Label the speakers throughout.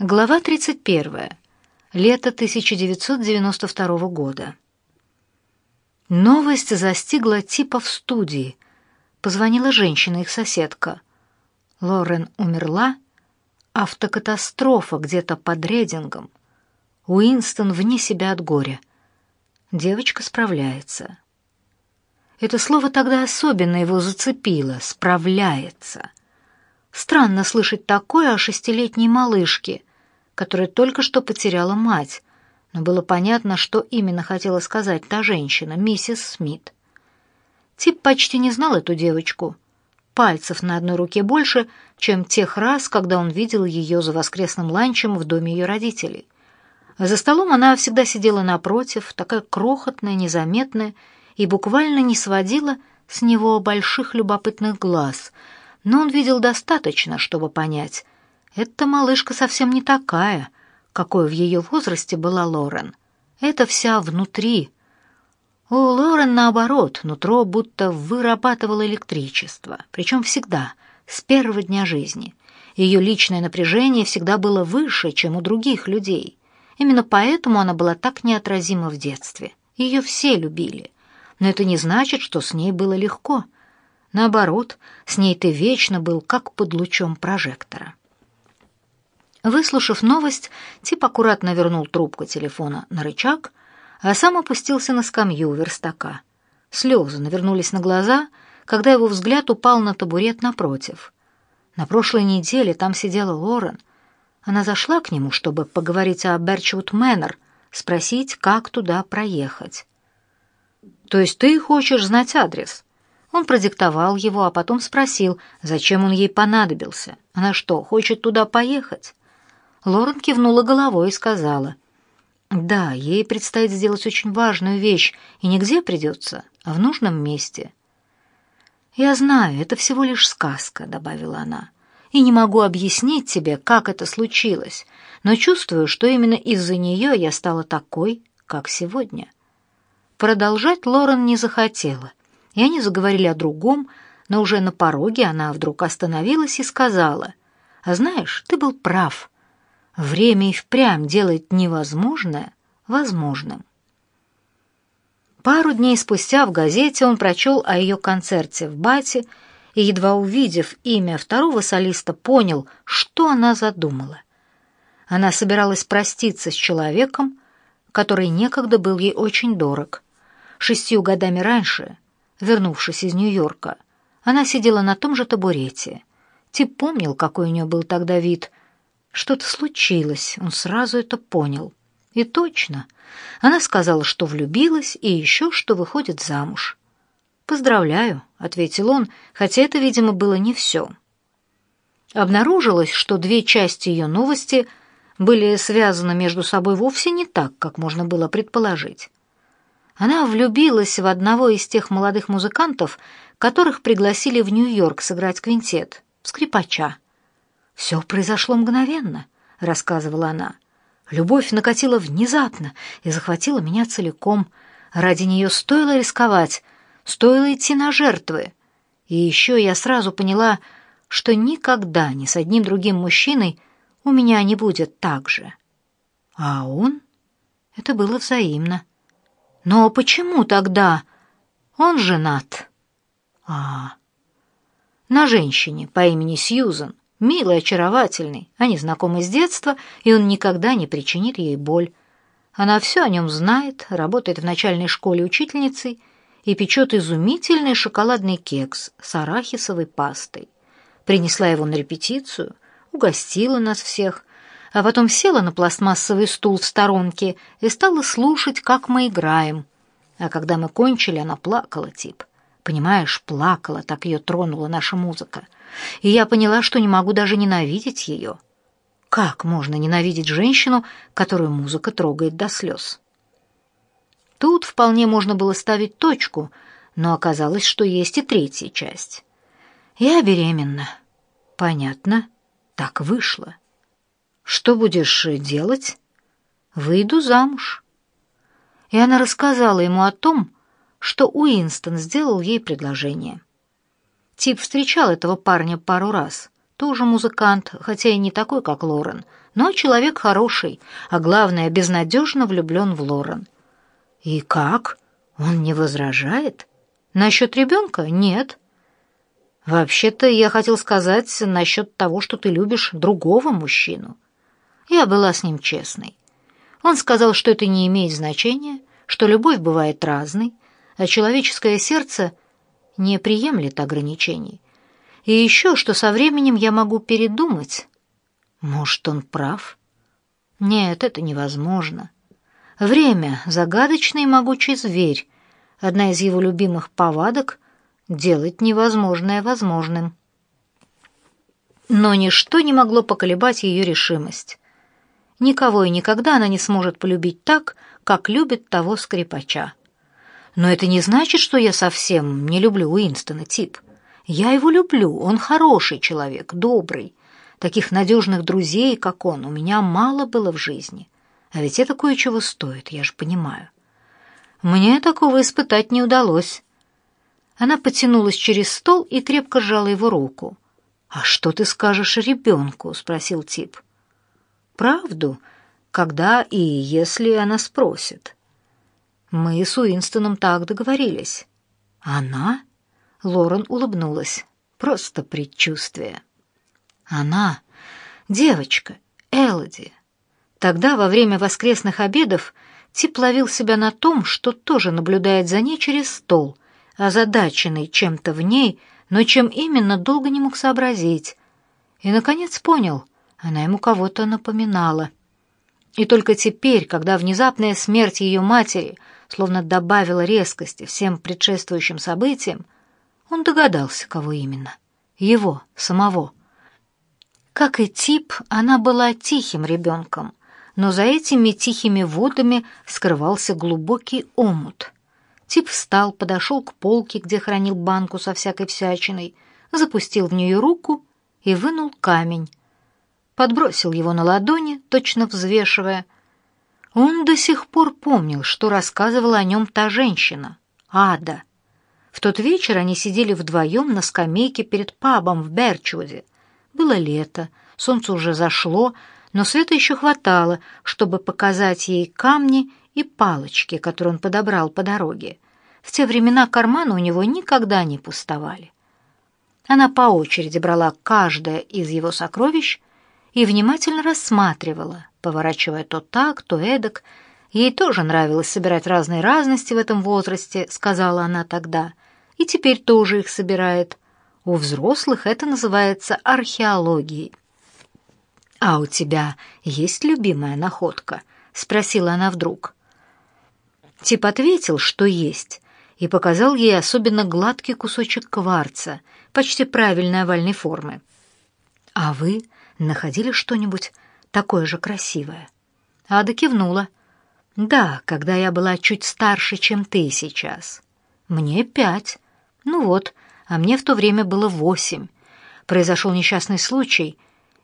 Speaker 1: Глава 31. Лето 1992 года. Новость застигла типа в студии. Позвонила женщина, их соседка. Лорен умерла. Автокатастрофа где-то под Редингом. Уинстон вне себя от горя. Девочка справляется. Это слово тогда особенно его зацепило «справляется». Странно слышать такое о шестилетней малышке, которая только что потеряла мать, но было понятно, что именно хотела сказать та женщина, миссис Смит. Тип почти не знал эту девочку. Пальцев на одной руке больше, чем тех раз, когда он видел ее за воскресным ланчем в доме ее родителей. За столом она всегда сидела напротив, такая крохотная, незаметная, и буквально не сводила с него больших любопытных глаз — но он видел достаточно, чтобы понять, эта малышка совсем не такая, какой в ее возрасте была Лорен. Это вся внутри. У Лорен, наоборот, нутро будто вырабатывало электричество, причем всегда, с первого дня жизни. Ее личное напряжение всегда было выше, чем у других людей. Именно поэтому она была так неотразима в детстве. Ее все любили. Но это не значит, что с ней было легко. Наоборот, с ней ты вечно был как под лучом прожектора. Выслушав новость, Тип аккуратно вернул трубку телефона на рычаг, а сам опустился на скамью верстака. Слезы навернулись на глаза, когда его взгляд упал на табурет напротив. На прошлой неделе там сидела Лорен. Она зашла к нему, чтобы поговорить о Берчвуд Мэннер, спросить, как туда проехать. «То есть ты хочешь знать адрес?» Он продиктовал его, а потом спросил, зачем он ей понадобился. Она что, хочет туда поехать? Лорен кивнула головой и сказала, «Да, ей предстоит сделать очень важную вещь, и нигде придется, а в нужном месте». «Я знаю, это всего лишь сказка», — добавила она, «и не могу объяснить тебе, как это случилось, но чувствую, что именно из-за нее я стала такой, как сегодня». Продолжать Лорен не захотела — и они заговорили о другом, но уже на пороге она вдруг остановилась и сказала, «А знаешь, ты был прав. Время и впрямь делает невозможное возможным». Пару дней спустя в газете он прочел о ее концерте в Бате и, едва увидев имя второго солиста, понял, что она задумала. Она собиралась проститься с человеком, который некогда был ей очень дорог. Шестью годами раньше вернувшись из Нью-Йорка. Она сидела на том же табурете. Тип помнил, какой у нее был тогда вид. Что-то случилось, он сразу это понял. И точно. Она сказала, что влюбилась, и еще что выходит замуж. «Поздравляю», — ответил он, хотя это, видимо, было не все. Обнаружилось, что две части ее новости были связаны между собой вовсе не так, как можно было предположить. Она влюбилась в одного из тех молодых музыкантов, которых пригласили в Нью-Йорк сыграть квинтет, скрипача. «Все произошло мгновенно», — рассказывала она. «Любовь накатила внезапно и захватила меня целиком. Ради нее стоило рисковать, стоило идти на жертвы. И еще я сразу поняла, что никогда ни с одним другим мужчиной у меня не будет так же. А он? Это было взаимно. Но почему тогда он женат? А, на женщине по имени Сьюзен, милой, очаровательной. Они знакомы с детства, и он никогда не причинит ей боль. Она все о нем знает, работает в начальной школе учительницей и печет изумительный шоколадный кекс с арахисовой пастой. Принесла его на репетицию, угостила нас всех, а потом села на пластмассовый стул в сторонке и стала слушать, как мы играем. А когда мы кончили, она плакала, тип. Понимаешь, плакала, так ее тронула наша музыка. И я поняла, что не могу даже ненавидеть ее. Как можно ненавидеть женщину, которую музыка трогает до слез? Тут вполне можно было ставить точку, но оказалось, что есть и третья часть. Я беременна. Понятно, так вышло. Что будешь делать? Выйду замуж. И она рассказала ему о том, что Уинстон сделал ей предложение. Тип встречал этого парня пару раз, тоже музыкант, хотя и не такой, как Лорен, но человек хороший, а главное, безнадежно влюблен в Лорен. И как? Он не возражает? Насчет ребенка? Нет. Вообще-то я хотел сказать насчет того, что ты любишь другого мужчину. Я была с ним честной. Он сказал, что это не имеет значения, что любовь бывает разной, а человеческое сердце не приемлет ограничений. И еще, что со временем я могу передумать. Может, он прав? Нет, это невозможно. Время — загадочный могучий зверь. Одна из его любимых повадок — делать невозможное возможным. Но ничто не могло поколебать ее решимость. Никого и никогда она не сможет полюбить так, как любит того скрипача. Но это не значит, что я совсем не люблю Уинстона, тип. Я его люблю, он хороший человек, добрый. Таких надежных друзей, как он, у меня мало было в жизни. А ведь это кое-чего стоит, я же понимаю. Мне такого испытать не удалось. Она потянулась через стол и крепко сжала его руку. «А что ты скажешь ребенку?» — спросил тип. «Правду, когда и если она спросит». Мы с Уинстоном так договорились. Она? Лорен улыбнулась. Просто предчувствие. Она, девочка, Элоди. Тогда, во время воскресных обедов, Тип ловил себя на том, что тоже наблюдает за ней через стол, озадаченный чем-то в ней, но чем именно долго не мог сообразить. И, наконец, понял, она ему кого-то напоминала. И только теперь, когда внезапная смерть ее матери — словно добавила резкости всем предшествующим событиям, он догадался, кого именно. Его, самого. Как и тип, она была тихим ребенком, но за этими тихими водами скрывался глубокий омут. Тип встал, подошел к полке, где хранил банку со всякой всячиной, запустил в нее руку и вынул камень. Подбросил его на ладони, точно взвешивая, он до сих пор помнил, что рассказывала о нем та женщина, Ада. В тот вечер они сидели вдвоем на скамейке перед пабом в Берчвуде. Было лето, солнце уже зашло, но света еще хватало, чтобы показать ей камни и палочки, которые он подобрал по дороге. В те времена карманы у него никогда не пустовали. Она по очереди брала каждое из его сокровищ и внимательно рассматривала, поворачивая то так, то эдак. Ей тоже нравилось собирать разные разности в этом возрасте, сказала она тогда, и теперь тоже их собирает. У взрослых это называется археологией. «А у тебя есть любимая находка?» — спросила она вдруг. Тип ответил, что есть, и показал ей особенно гладкий кусочек кварца, почти правильной овальной формы. «А вы находили что-нибудь такое же красивое. Ада кивнула. «Да, когда я была чуть старше, чем ты сейчас. Мне пять. Ну вот, а мне в то время было восемь. Произошел несчастный случай.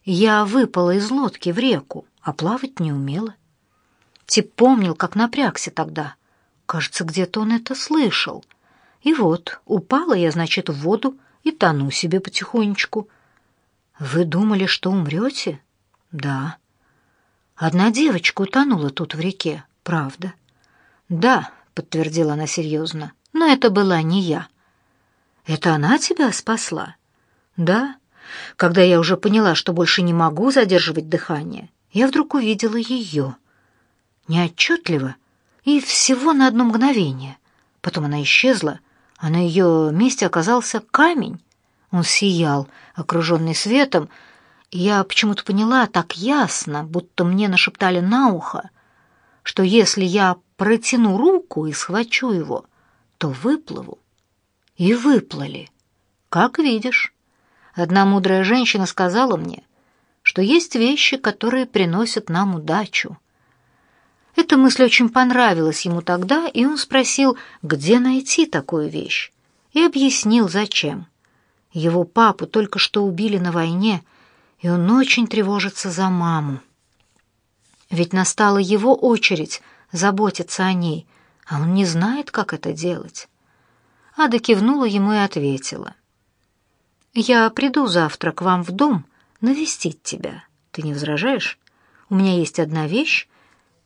Speaker 1: Я выпала из лодки в реку, а плавать не умела. Тип помнил, как напрягся тогда. Кажется, где-то он это слышал. И вот, упала я, значит, в воду и тону себе потихонечку. Вы думали, что умрете? Да. Одна девочка утонула тут в реке, правда? Да, подтвердила она серьезно, но это была не я. Это она тебя спасла? Да. Когда я уже поняла, что больше не могу задерживать дыхание, я вдруг увидела ее. Неотчетливо и всего на одно мгновение. Потом она исчезла, а на ее месте оказался камень. Он сиял, окруженный светом, я почему-то поняла так ясно, будто мне нашептали на ухо, что если я протяну руку и схвачу его, то выплыву. И выплыли. Как видишь. Одна мудрая женщина сказала мне, что есть вещи, которые приносят нам удачу. Эта мысль очень понравилась ему тогда, и он спросил, где найти такую вещь, и объяснил, зачем. Его папу только что убили на войне — и он очень тревожится за маму. Ведь настала его очередь заботиться о ней, а он не знает, как это делать. Ада кивнула ему и ответила. Я приду завтра к вам в дом навестить тебя. Ты не возражаешь? У меня есть одна вещь,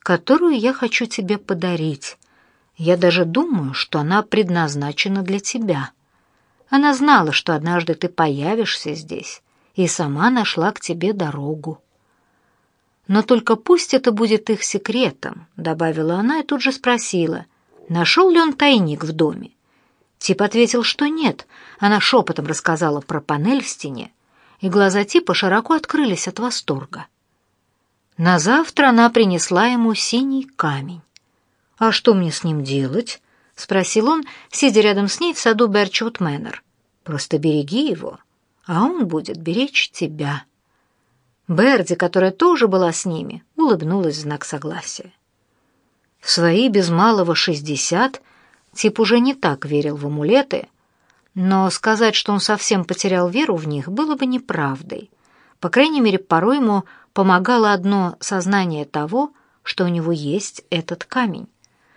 Speaker 1: которую я хочу тебе подарить. Я даже думаю, что она предназначена для тебя. Она знала, что однажды ты появишься здесь, и сама нашла к тебе дорогу. Но только пусть это будет их секретом, добавила она и тут же спросила, нашел ли он тайник в доме. Тип ответил, что нет. Она шепотом рассказала про панель в стене, и глаза Типа широко открылись от восторга. На завтра она принесла ему синий камень. «А что мне с ним делать?» — спросил он, сидя рядом с ней в саду Берчвуд Мэннер. «Просто береги его, а он будет беречь тебя». Берди, которая тоже была с ними, улыбнулась в знак согласия. В свои без малого шестьдесят Тип уже не так верил в амулеты, но сказать, что он совсем потерял веру в них, было бы неправдой. По крайней мере, порой ему помогало одно сознание того, что у него есть этот камень.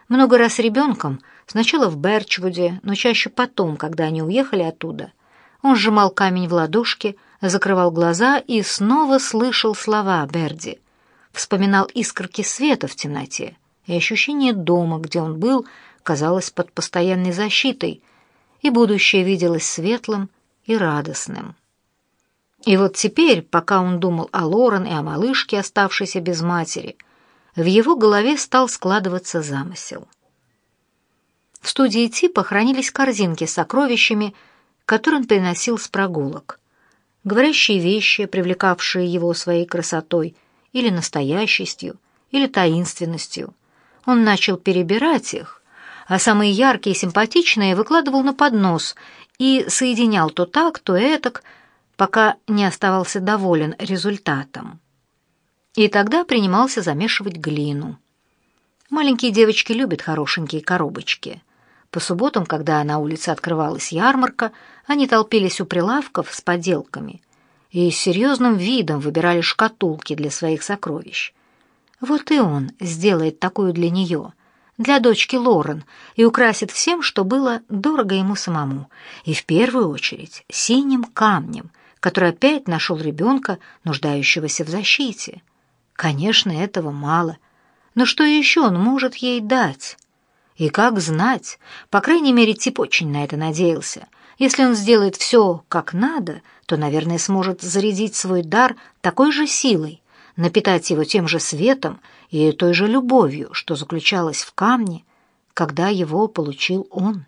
Speaker 1: Много раз ребенком, сначала в Берчвуде, но чаще потом, когда они уехали оттуда, он сжимал камень в ладошке, закрывал глаза и снова слышал слова Берди. Вспоминал искорки света в темноте и ощущение дома, где он был, казалось под постоянной защитой, и будущее виделось светлым и радостным. И вот теперь, пока он думал о Лорен и о малышке, оставшейся без матери, в его голове стал складываться замысел. В студии типа хранились корзинки с сокровищами, которые он приносил с прогулок. Говорящие вещи, привлекавшие его своей красотой, или настоящестью, или таинственностью. Он начал перебирать их, а самые яркие и симпатичные выкладывал на поднос и соединял то так, то этак, пока не оставался доволен результатом. И тогда принимался замешивать глину. Маленькие девочки любят хорошенькие коробочки. По субботам, когда на улице открывалась ярмарка, они толпились у прилавков с поделками и с серьезным видом выбирали шкатулки для своих сокровищ. Вот и он сделает такую для нее, для дочки Лорен, и украсит всем, что было дорого ему самому, и в первую очередь синим камнем, который опять нашел ребенка, нуждающегося в защите. Конечно, этого мало. Но что еще он может ей дать? И как знать? По крайней мере, Тип очень на это надеялся. Если он сделает все как надо, то, наверное, сможет зарядить свой дар такой же силой, напитать его тем же светом и той же любовью, что заключалась в камне, когда его получил он.